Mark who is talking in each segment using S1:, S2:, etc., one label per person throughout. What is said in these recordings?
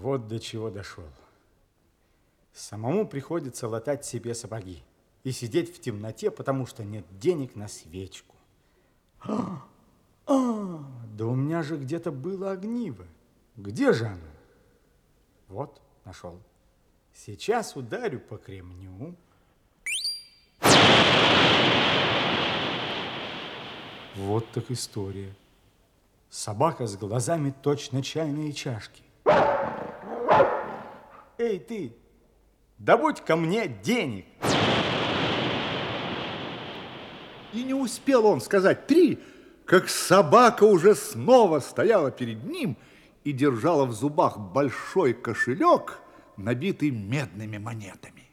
S1: Вот до чего дошел. Самому приходится латать себе сапоги и сидеть в темноте, потому что нет денег на свечку. А, а, да у меня же где-то было огниво. Где же оно? Вот, нашел. Сейчас ударю по кремню. Вот так история. Собака с глазами точно чайные чашки. Эй, ты, добудь ко мне денег.
S2: И не успел он сказать три, как собака уже снова стояла перед ним и держала в зубах большой кошелек, набитый медными монетами.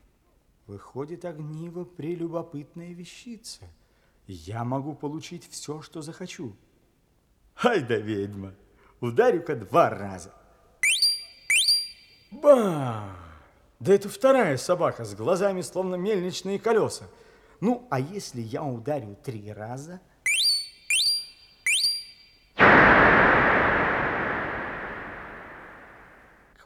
S1: Выходит, огниво прелюбопытная вещица. Я могу получить все, что захочу. Ай да ведьма, ударю-ка два раза. Ба! Да это вторая собака с глазами, словно мельничные колеса. Ну, а если я ударю три раза? К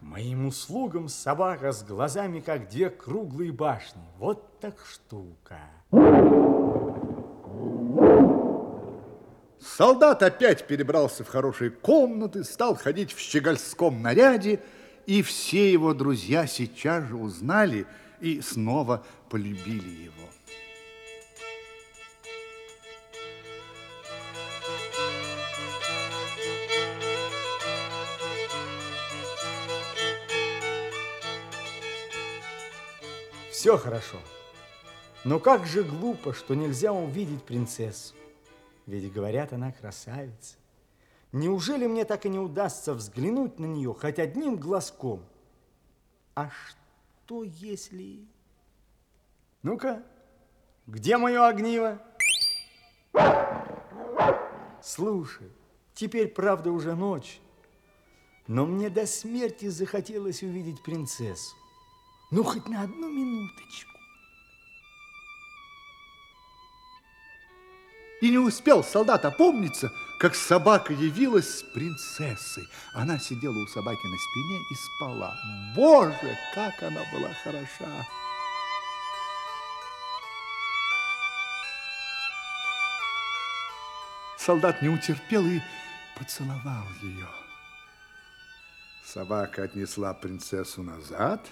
S1: моим услугам собака с глазами, как две круглые башни. Вот так штука.
S2: Солдат опять перебрался в хорошие комнаты, стал ходить в щегольском наряде, и все его друзья сейчас же узнали и снова полюбили его.
S1: Все хорошо. Но как же глупо, что нельзя увидеть принцессу. Ведь, говорят, она красавица. Неужели мне так и не удастся взглянуть на нее хоть одним глазком? А что если... Ну-ка, где мое огниво? Слушай, теперь, правда, уже ночь, но мне до смерти захотелось увидеть принцессу. Ну, хоть на одну минуточку.
S2: И не успел солдат опомниться, как собака явилась с принцессой. Она сидела у собаки на спине и спала. Боже, как она была хороша! Солдат не утерпел и поцеловал ее. Собака отнесла принцессу назад,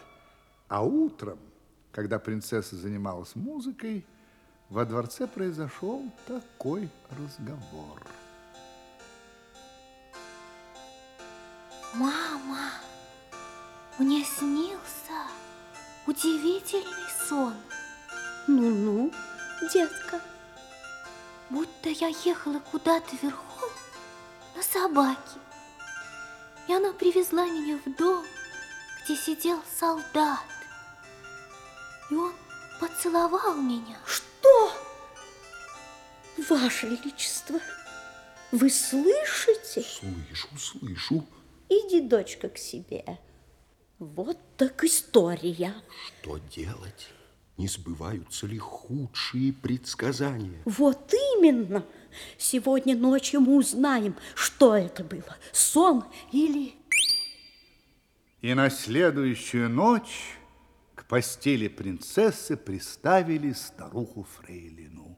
S2: а утром, когда принцесса занималась музыкой, во дворце произошел такой разговор.
S3: Мама, мне снился удивительный сон.
S4: Ну-ну, детка.
S3: Будто я ехала куда-то верхом на собаке. И она привезла меня в дом, где сидел солдат. И он поцеловал меня.
S4: Что? Ваше Величество, вы слышите?
S5: Слышу, слышу.
S4: Иди, дочка, к себе. Вот так история.
S5: Что делать? Не сбываются ли худшие предсказания?
S4: Вот именно. Сегодня ночью мы узнаем, что это было. Сон или...
S2: И на следующую ночь постели принцессы приставили старуху Фрейлину.